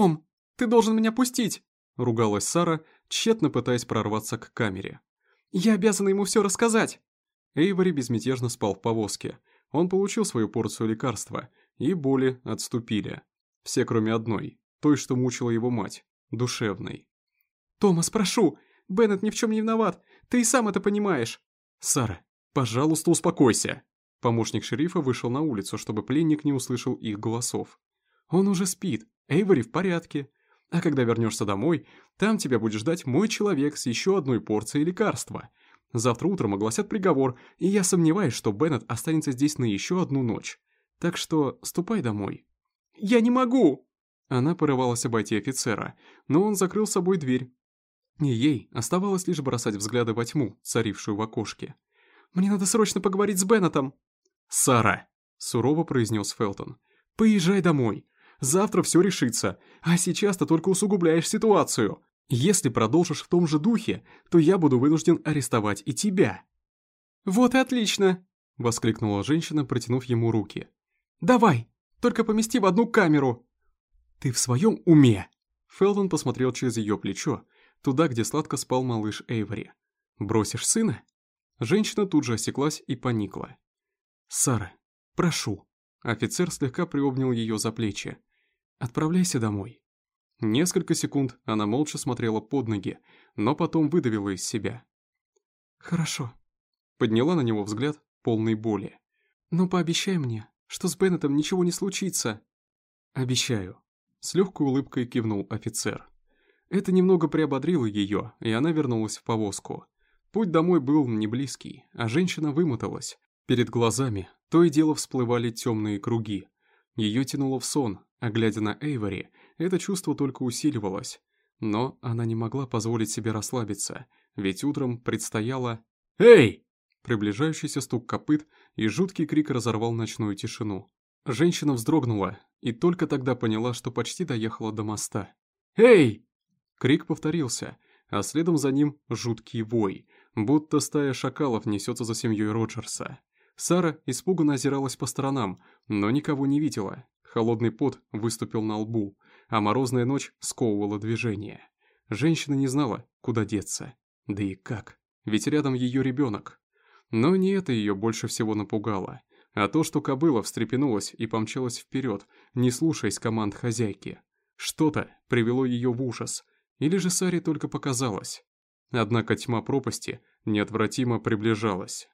«Том, ты должен меня пустить!» — ругалась Сара, тщетно пытаясь прорваться к камере. «Я обязана ему все рассказать!» Эйвори безмятежно спал в повозке. Он получил свою порцию лекарства, и боли отступили. Все, кроме одной, той, что мучила его мать, душевной. «Томас, прошу! Беннет ни в чем не виноват! Ты и сам это понимаешь!» «Сара, пожалуйста, успокойся!» Помощник шерифа вышел на улицу, чтобы пленник не услышал их голосов. «Он уже спит, Эйвори в порядке. А когда вернешься домой, там тебя будет ждать мой человек с еще одной порцией лекарства. Завтра утром огласят приговор, и я сомневаюсь, что Беннет останется здесь на еще одну ночь. Так что ступай домой». «Я не могу!» Она порывалась обойти офицера, но он закрыл собой дверь. И ей оставалось лишь бросать взгляды во тьму, царившую в окошке. «Мне надо срочно поговорить с Беннетом!» «Сара!» — сурово произнес Фелтон. «Поезжай домой. Завтра все решится, а сейчас ты только усугубляешь ситуацию. Если продолжишь в том же духе, то я буду вынужден арестовать и тебя». «Вот и отлично!» — воскликнула женщина, протянув ему руки. «Давай, только помести в одну камеру!» «Ты в своем уме?» Фелдон посмотрел через ее плечо, туда, где сладко спал малыш Эйвори. «Бросишь сына?» Женщина тут же осеклась и поникла. «Сара, прошу». Офицер слегка приобнял ее за плечи. «Отправляйся домой». Несколько секунд она молча смотрела под ноги, но потом выдавила из себя. «Хорошо». Подняла на него взгляд, полный боли. «Но пообещай мне, что с Беннетом ничего не случится». «Обещаю». С легкой улыбкой кивнул офицер. Это немного приободрило ее, и она вернулась в повозку. Путь домой был не близкий, а женщина вымоталась. Перед глазами то и дело всплывали темные круги. Ее тянуло в сон, а глядя на Эйвори, это чувство только усиливалось. Но она не могла позволить себе расслабиться, ведь утром предстояло... «Эй!» Приближающийся стук копыт и жуткий крик разорвал ночную тишину. Женщина вздрогнула и только тогда поняла, что почти доехала до моста. «Эй!» Крик повторился, а следом за ним жуткий вой, будто стая шакалов несется за семьей Роджерса. Сара испуганно озиралась по сторонам, но никого не видела. Холодный пот выступил на лбу, а морозная ночь сковывала движение. Женщина не знала, куда деться. Да и как, ведь рядом ее ребенок. Но не это ее больше всего напугало, а то, что кобыла встрепенулась и помчалась вперед, не слушаясь команд хозяйки. Что-то привело ее в ужас, или же Саре только показалось. Однако тьма пропасти неотвратимо приближалась.